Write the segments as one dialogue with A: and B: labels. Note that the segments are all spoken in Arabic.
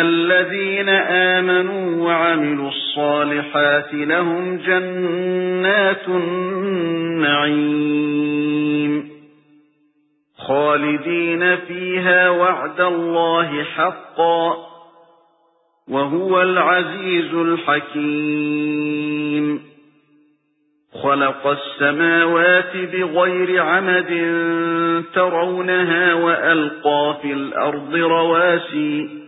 A: الَّذِينَ آمَنُوا وَعَمِلُوا الصَّالِحَاتِ لَهُمْ جَنَّاتُ النَّعِيمِ. خَالِدِينَ فِيهَا وَعْدَ اللَّهِ حَقًّا وَهُوَ الْعَزِيزُ الْحَكِيمُ. خَلَقَ السَّمَاوَاتِ بِغَيْرِ عَمَدٍ تَرَوْنَهَا وَأَلْقَى فِي الْأَرْضِ رَوَاسِيَ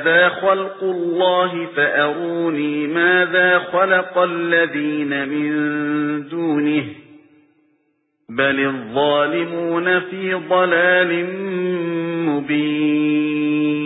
A: هَذَا خَلْقُ اللَّهِ فَأَرُونِي مَاذَا خَلَقَ الَّذِينَ مِن دُونِهِ بَلِ الظَّالِمُونَ فِي ضَلَالٍ مُبِينٍ